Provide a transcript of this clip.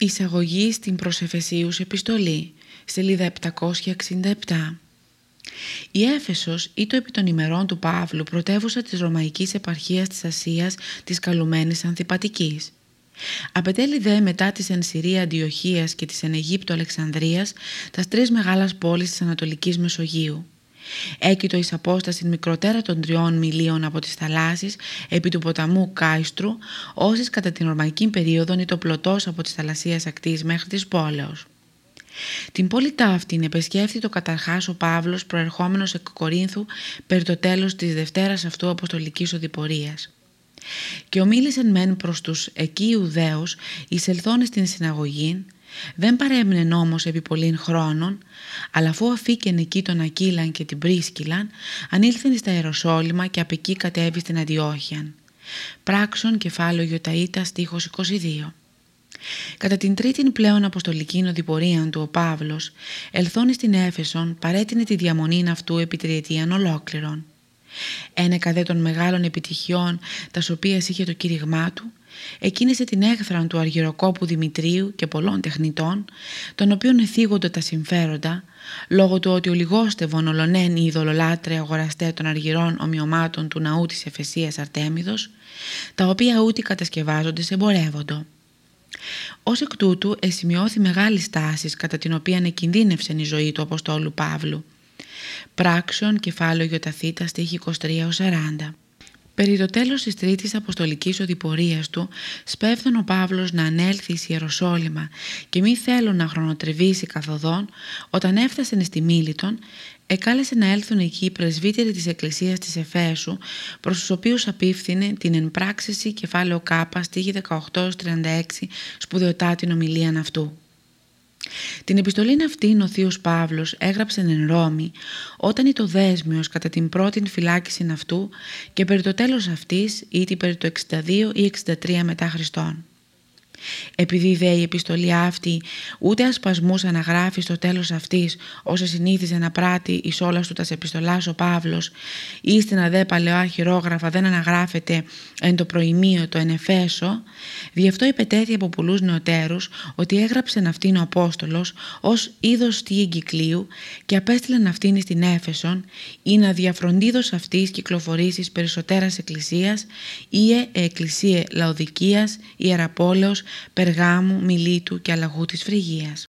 Εισαγωγή στην προσεφεσίους επιστολή, σελίδα 767. Η Έφεσος ή το επί των ημερών του Παύλου πρωτεύουσα της Ρωμαϊκής επαρχίας της Ασίας της καλουμένης Ανθιπατικής. Απετέλει δε μετά της εν Συρία Αντιοχίας και της εν Αιγύπτου Αλεξανδρίας τα τρεις μεγάλας πόλεις της Ανατολικής Μεσογείου. Έκειτο εις απόσταση μικροτέρα των τριών μιλίων από τις θαλάσσης επί του ποταμού Κάιστρου, όσες κατά την ορμαϊκή περίοδο είναι το πλωτός από τις θαλασσίες ακτής μέχρι της πόλεως. Την πόλη ταύτην επεσκέφθη το καταρχάς ο Παύλος προερχόμενος εκ Κορίνθου περί το τέλος της Δευτέρας αυτού αποστολικής οδηπορίας. Και ομίλησεν μεν προς τους εκεί Ιουδαίους εισελθώνε στην συναγωγή δεν παρέμεινε όμως επί πολλήν χρόνων, αλλά αφού αφήκεν εκεί τον Ακύλαν και την Πρίσκυλαν, ανήλθεν στα Ιεροσόλυμα και από εκεί κατέβη στην Αντιόχιαν. Πράξον κεφάλαιο Ιωταΐτα στίχος 22. Κατά την τρίτη πλέον αποστολική οδηπορία του ο Παύλος, ελθώνει στην Έφεσον, παρέτεινε τη διαμονή αυτού επί τριετίαν ολόκληρον. Ένεκα δε των μεγάλων επιτυχιών, τας οποίας είχε το κήρυγμά του, εκκίνησε την έχθραν του Αργυροκόπου Δημητρίου και πολλών τεχνητών, των οποίων εθίγονται τα συμφέροντα, λόγω του ότι ο λιγόστευον ολονέν οι ειδωλολάτρε αγοραστέ των αργυρών ομοιωμάτων του ναού της Εφεσίας Αρτέμιδος, τα οποία ούτε κατασκευάζονται σε εμπορεύοντο. Ω εκ τούτου εσημειώθη μεγάλης στάση κατά την οποία εκινδύνευσε η ζωή του Αποστόλου Παύλου. Πράξεων κεφάλαιο Ιωταθήτα στίχη 23-40. Περί το τέλος της τρίτης αποστολικής οδηπορίας του, σπέφθον ο Παύλος να ανέλθει εις Ιεροσόλυμα και μη θέλω να χρονοτρεβήσει καθοδόν, όταν έφτασε στη Μίλητον, εκάλεσε να έλθουν εκεί οι πρεσβύτεροι της Εκκλησίας της Εφέσου, προς τους οποίους απίφθινε την ενπράξηση κεφάλαιο Κ, στίχη 18-36, σπουδαιοτάτην ομιλίαν αυτού. Την επιστολή αυτήν ο Θείος Παύλος έγραψε εν Ρώμη όταν ήταν το δέσμιος κατά την πρώτη φυλάκιση αυτού και περί το τέλος αυτής ήτι περί το 62 ή 63 μετά Χριστόν. Επειδή δε η επιστολή αυτή ούτε ασπασμούς αναγράφει στο τέλος αυτής όσο συνήθιζε να πράττει εις όλας του τας επιστολάς ο Παύλος ή στην αδέ παλαιά χειρόγραφα δεν αναγράφεται εν το προημείο το ενεφέσο δι' αυτό υπετέθη από πολλούς νεοτέρους ότι έγραψε αυτήν ο Απόστολος ως είδος τη εγκυκλίου και απέστειλαν αυτήν στην Έφεσον ή να διαφροντίδος αυτής κυκλοφορήσεις περισσότερας εκκλησίας ή ε εκκλησία Λαοδικίας, Ιεραπόλεως Περγάμου, Μιλήτου και Αλλαγού της Φρυγίας.